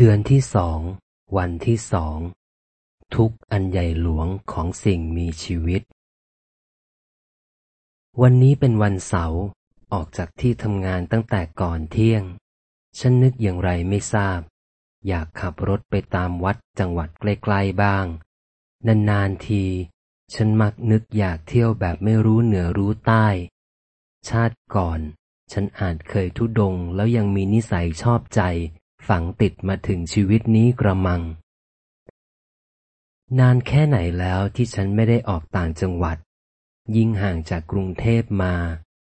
เดือนที่สอง วันที่สอง ทุกอันใหญ่หลวงของสิ่งมีชีวิต วันนี้เป็นวันเสาร์ออกจากที่ทำงานตั้งแต่ก่อนเที่ยง ฉันนึกอย่างไรไม่ทราบ อยากขับรถไปตามวัดจังหวัดใกล้ๆบ้าง นานๆที ฉันมักนึกอยากเที่ยวแบบไม่รู้เหนือรู้ใต้ ชาติก่อน ฉันอาจเคยทุดงแล้วยังมีนิสัยชอบใจ ฝังติดมาถึงชีวิตนี้กระมัง นานแค่ไหนแล้วที่ฉันไม่ได้ออกต่างจังหวัด ยิ่งห่างจากกรุงเทพมา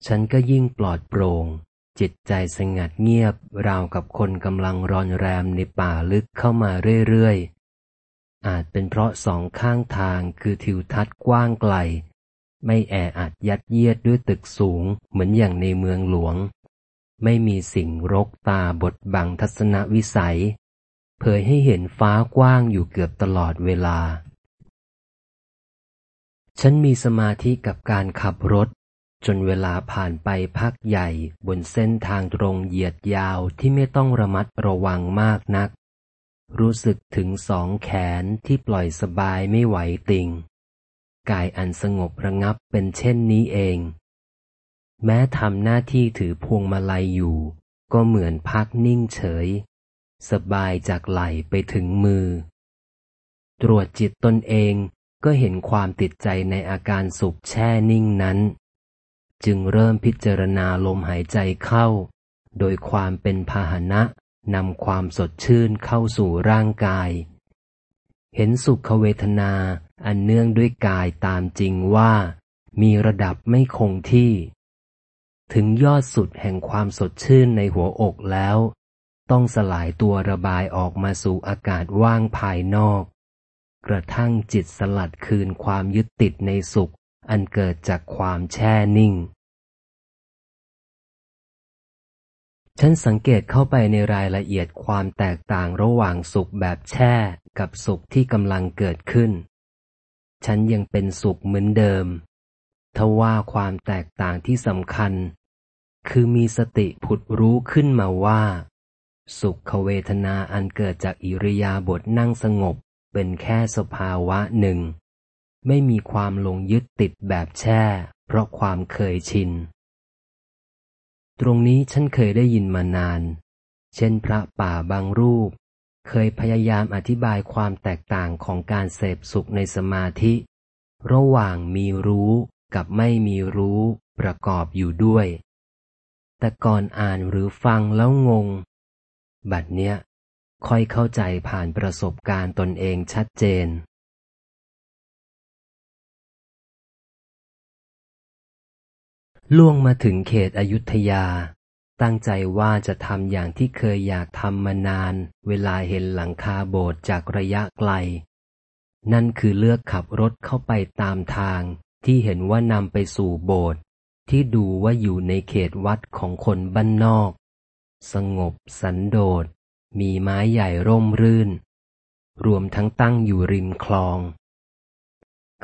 ฉันก็ยิ่งปลอดโปร่ง จิตใจสงัดเงียบ ราวกับคนกำลังรอนแรมในป่าลึกเข้ามาเรื่อยๆ อาจเป็นเพราะสองข้างทางคือทิวทัศน์กว้างไกล ไม่แออัดยัดเยียดด้วยตึกสูงเหมือนอย่างในเมืองหลวง ไม่มีสิ่งรกตาบดบังทัศนวิสัย เผยให้เห็นฟ้ากว้างอยู่เกือบตลอดเวลา ฉันมีสมาธิกับการขับรถ จนเวลาผ่านไปพักใหญ่บนเส้นทางตรงเหยียดยาวที่ไม่ต้องระมัดระวังมากนัก รู้สึกถึงสองแขนที่ปล่อยสบายไม่ไหวติงกายอันสงบระงับเป็นเช่นนี้เอง แม้ทำหน้าที่ถือพวงมาลัยอยู่ ก็เหมือนพักนิ่งเฉย สบายจากไหลไปถึงมือ ตรวจจิตตนเองก็เห็นความติดใจในอาการสุขแช่นิ่งนั้น จึงเริ่มพิจารณาลมหายใจเข้า โดยความเป็นพาหนะนำความสดชื่นเข้าสู่ร่างกาย เห็นสุขเวทนาอันเนื่องด้วยกายตามจริงว่า มีระดับไม่คงที่ ถึงยอดสุดแห่งความสดชื่นในหัวอกแล้ว ต้องสลายตัวระบายออกมาสู่อากาศว่างภายนอก กระทั่งจิตสลัดคืนความยึดติดในสุข อันเกิดจากความแช่นิ่ง ฉันสังเกตเข้าไปในรายละเอียดความแตกต่างระหว่างสุขแบบแช่กับสุขที่กำลังเกิดขึ้น ฉันยังเป็นสุขเหมือนเดิมทว่าความแตกต่างที่สำคัญ คือมีสติผุดรู้ขึ้นมาว่า สุขเวทนาอันเกิดจากอิริยาบถนั่งสงบ เป็นแค่สภาวะหนึ่ง ไม่มีความลงยึดติดแบบแช่ เพราะความเคยชิน ตรงนี้ฉันเคยได้ยินมานาน เช่นพระป่าบางรูป เคยพยายามอธิบายความแตกต่างของการเสพสุขในสมาธิ ระหว่างมีรู้กับไม่มีรู้ประกอบอยู่ด้วย แต่ก่อนอ่านหรือฟังแล้วงง บัดเนี้ย ค่อยเข้าใจผ่านประสบการณ์ตนเองชัดเจน ล่วงมาถึงเขตอยุธยา ตั้งใจว่าจะทำอย่างที่เคยอยากทำมานาน เวลาเห็นหลังคาโบสถ์จากระยะไกล นั่นคือเลือกขับรถเข้าไปตามทางที่เห็นว่านำไปสู่โบสถ์ ที่ดูว่าอยู่ในเขตวัดของคนบ้านนอก สงบสันโดษ มีไม้ใหญ่ร่มรื่น รวมทั้งตั้งอยู่ริมคลอง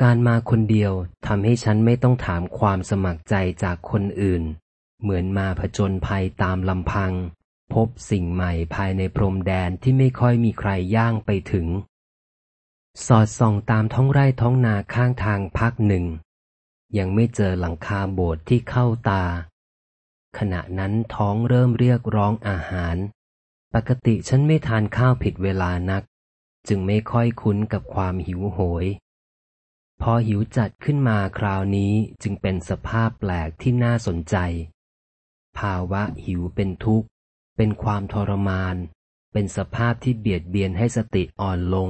การมาคนเดียวทำให้ฉันไม่ต้องถามความสมัครใจจากคนอื่น เหมือนมาผจญภัยตามลำพัง พบสิ่งใหม่ภายในพรมแดนที่ไม่ค่อยมีใครย่างไปถึง สอดส่องตามท้องไร่ท้องนาข้างทางพักหนึ่ง ยังไม่เจอหลังคาโบสถ์ที่เข้าตา ขณะนั้นท้องเริ่มเรียกร้องอาหาร ปกติฉันไม่ทานข้าวผิดเวลานัก จึงไม่ค่อยคุ้นกับความหิวโหย พอหิวจัดขึ้นมาคราวนี้จึงเป็นสภาพแปลกที่น่าสนใจ ภาวะหิวเป็นทุกข์ เป็นความทรมาน เป็นสภาพที่เบียดเบียนให้สติอ่อนลง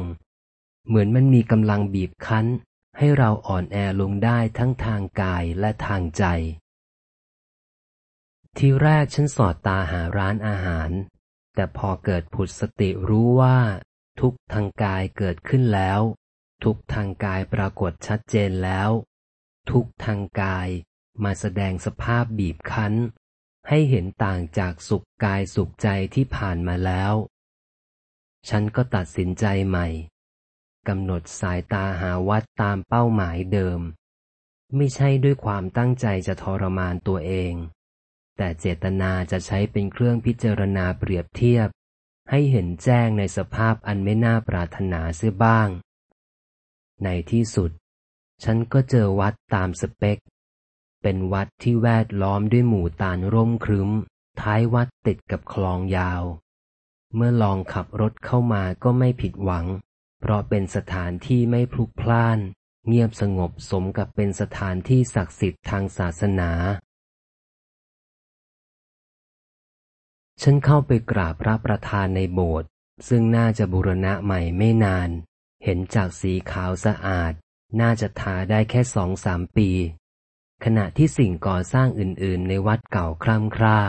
เหมือนมันมีกำลังบีบคั้น ให้เราอ่อนแอลงได้ทั้งทางกายและทางใจ ทีแรกฉันสอดตาหาร้านอาหาร แต่พอเกิดผุดสติรู้ว่า ทุกทางกายเกิดขึ้นแล้ว ทุกทางกายปรากฏชัดเจนแล้ว ทุกทางกายมาแสดงสภาพบีบคั้น ให้เห็นต่างจากสุขกายสุขใจที่ผ่านมาแล้ว ฉันก็ตัดสินใจใหม่ กำหนดสายตาหาวัดตามเป้าหมายเดิม ไม่ใช่ด้วยความตั้งใจจะทรมานตัวเอง แต่เจตนาจะใช้เป็นเครื่องพิจารณาเปรียบเทียบ ให้เห็นแจ้งในสภาพอันไม่น่าปรารถนาเสียบ้าง ในที่สุด ฉันก็เจอวัดตามสเปค เป็นวัดที่แวดล้อมด้วยหมู่ตาลร่มครึ้ม ท้ายวัดติดกับคลองยาว เมื่อลองขับรถเข้ามาก็ไม่ผิดหวัง เพราะเป็นสถานที่ไม่พลุกพล่าน เงียบสงบสมกับเป็นสถานที่ศักดิ์สิทธิ์ทางศาสนา ฉันเข้าไปกราบพระประธานในโบสถ์ซึ่งน่าจะบูรณะใหม่ไม่นาน เห็นจากสีขาวสะอาด น่าจะทาได้แค่สองสามปี ขณะที่สิ่งก่อสร้างอื่นๆ ในวัดเก่าคร่ำคร่า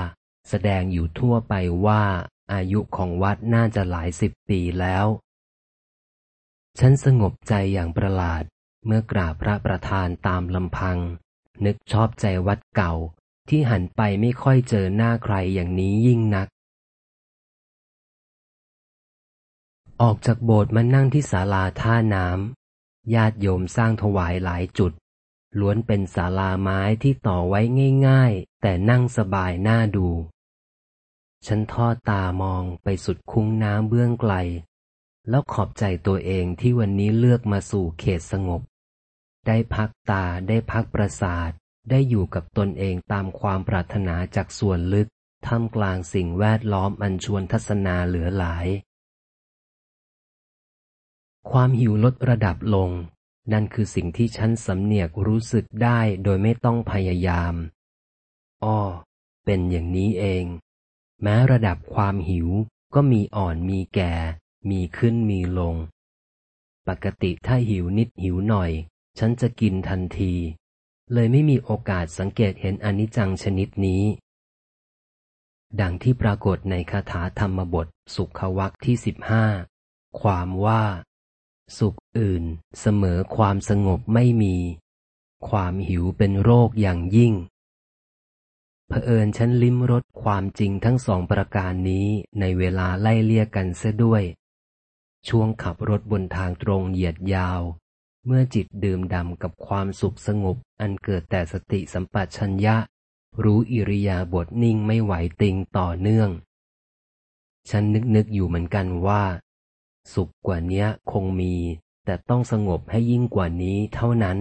แสดงอยู่ทั่วไปว่าอายุของวัดน่าจะหลายสิบปีแล้ว ฉันสงบใจอย่างประหลาด เมื่อกราบพระประธานตามลำพัง นึกชอบใจวัดเก่า ที่หันไปไม่ค่อยเจอหน้าใครอย่างนี้ยิ่งนัก ออกจากโบสถ์มานั่งที่ศาลาท่าน้ำญาติโยมสร้างถวายหลายจุด ล้วนเป็นศาลาไม้ที่ต่อไว้ง่ายๆ แต่นั่งสบายน่าดูฉันทอดตามองไปสุดคุ้งน้ำเบื้องไกล แล้วขอบใจตัวเองที่วันนี้เลือกมาสู่เขตสงบ ได้พักตาได้พักประสาท ได้อยู่กับตนเองตามความปรารถนาจากส่วนลึกท่ามกลางสิ่งแวดล้อมอันชวนทัศนาเหลือหลาย ความหิวลดระดับลง นั่นคือสิ่งที่ฉันสำเนียกรู้สึกได้โดยไม่ต้องพยายาม อ้อ เป็นอย่างนี้เอง แม้ระดับความหิวก็มีอ่อนมีแก่ มีขึ้นมีลง ปกติถ้าหิวนิดหิวหน่อย ฉันจะกินทันที เลยไม่มีโอกาสสังเกตเห็นอนิจจังชนิดนี้ ดังที่ปรากฏในคาถาธรรมบทสุขวักที่สิบห้าความว่า สุขอื่นเสมอความสงบไม่มี ความหิวเป็นโรคอย่างยิ่งเผอิญฉันลิ้มรสความจริงทั้งสองประการนี้ในเวลาไล่เลี่ยกันเสียด้วย ช่วงขับรถบนทางตรงเหยียดยาว เมื่อจิตดื่มดำกับความสุขสงบ อันเกิดแต่สติสัมปชัญญะ รู้อิริยาบถนิ่งไม่ไหวติงต่อเนื่อง ฉันนึกนึกอยู่เหมือนกันว่า สุขกว่านี้คงมี แต่ต้องสงบให้ยิ่งกว่านี้เท่านั้น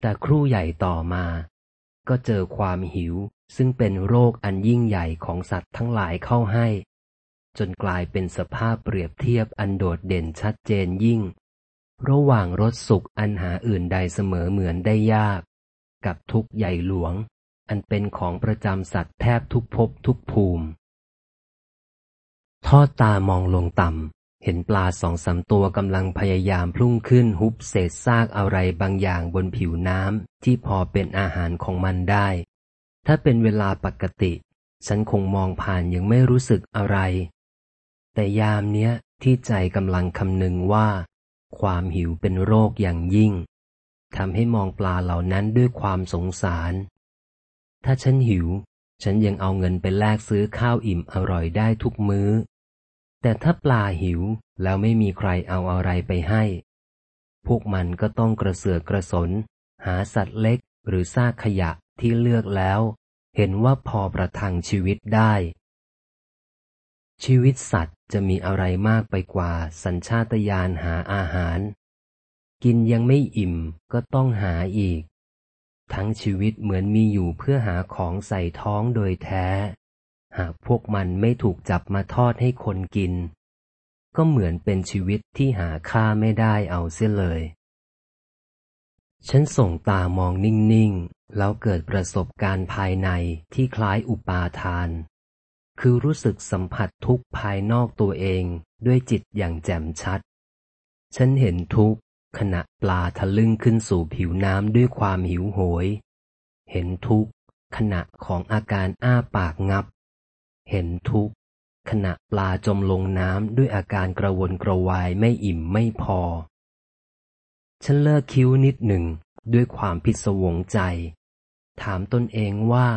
แต่ครู่ใหญ่ต่อมา ก็เจอความหิวซึ่งเป็นโรคอันยิ่งใหญ่ของสัตว์ทั้งหลายเข้าให้ จนกลายเป็นสภาพเปรียบเทียบอันโดดเด่นชัดเจนยิ่ง ระหว่างรสสุขอันหาอื่นใดเสมอเหมือนได้ยาก กับทุกใหญ่หลวง อันเป็นของประจำสัตว์แทบทุกภพทุกภูมิ ทอดตามองลงต่ำ เห็นปลาสองสามตัวกำลังพยายามพุ่งขึ้นฮุบเศษซากอะไรบางอย่างบนผิวน้ำที่พอเป็นอาหารของมันได้ ถ้าเป็นเวลาปกติฉันคงมองผ่านยังไม่รู้สึกอะไร แต่ยามเนี้ยที่ใจกำลังคำนึงว่า ความหิวเป็นโรคอย่างยิ่งทำให้มองปลาเหล่านั้นด้วยความสงสาร ถ้าฉันหิว ฉันยังเอาเงินไปแลกซื้อข้าวอิ่มอร่อยได้ทุกมือ้อ แต่ถ้าปลาหิวแล้วไม่มีใครเอาอะไรไปให้ พวกมันก็ต้องกระเสือกกระสน หาสัตว์เล็กหรือซากขยะที่เลือกแล้ว เห็นว่าพอประทังชีวิตได้ ชีวิตสัตว จะมีอะไรมากไปกว่าสัญชาตญาณหาอาหาร กินยังไม่อิ่มก็ต้องหาอีก ทั้งชีวิตเหมือนมีอยู่เพื่อหาของใส่ท้องโดยแท้ หากพวกมันไม่ถูกจับมาทอดให้คนกิน ก็เหมือนเป็นชีวิตที่หาค่าไม่ได้เอาเสียเลย ฉันส่งตามองนิ่ง ๆ แล้วเกิดประสบการณ์ภายในที่คล้ายอุปาทาน คือรู้สึกสัมผัสทุกภายนอกตัวเองด้วยจิตอย่างแจ่มชัด ฉันเห็นทุกขณะปลาทะลึ่งขึ้นสู่ผิวน้ำด้วยความหิวโหย เห็นทุกขณะของอาการอ้าปากงับ เห็นทุกขณะปลาจมลงน้ำด้วยอาการกระวนกระวายไม่อิ่มไม่พอ ฉันเลิกคิ้วนิดหนึ่งด้วยความผิดสวงใจ ถามตนเองว่า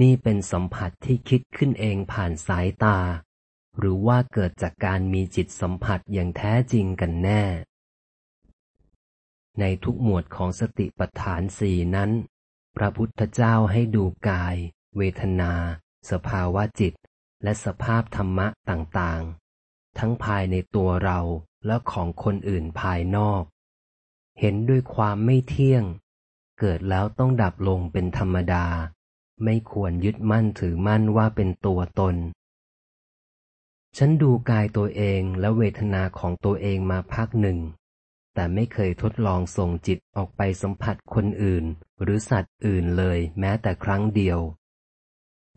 นี่เป็นสัมผัสที่คิดขึ้นเองผ่านสายตา หรือว่าเกิดจากการมีจิตสัมผัสอย่างแท้จริงกันแน่ ในทุกหมวดของสติปัฏฐานสี่นั้น พระพุทธเจ้าให้ดูกาย เวทนา สภาวะจิต และสภาพธรรมะต่างๆ ทั้งภายในตัวเราและของคนอื่นภายนอก เห็นด้วยความไม่เที่ยง เกิดแล้วต้องดับลงเป็นธรรมดา ไม่ควรยึดมั่นถือมั่นว่าเป็นตัวตน ฉันดูกายตัวเองและเวทนาของตัวเองมาพักหนึ่ง แต่ไม่เคยทดลองส่งจิตออกไปสัมผัสคนอื่น หรือสัตว์อื่นเลยแม้แต่ครั้งเดียว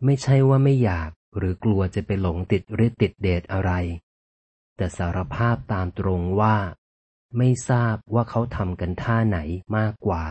ไม่ใช่ว่าไม่อยากหรือกลัวจะไปหลงติดฤทธิ์ติดเดชอะไร แต่สารภาพตามตรงว่า ไม่ทราบว่าเขาทำกันท่าไหนมากกว่า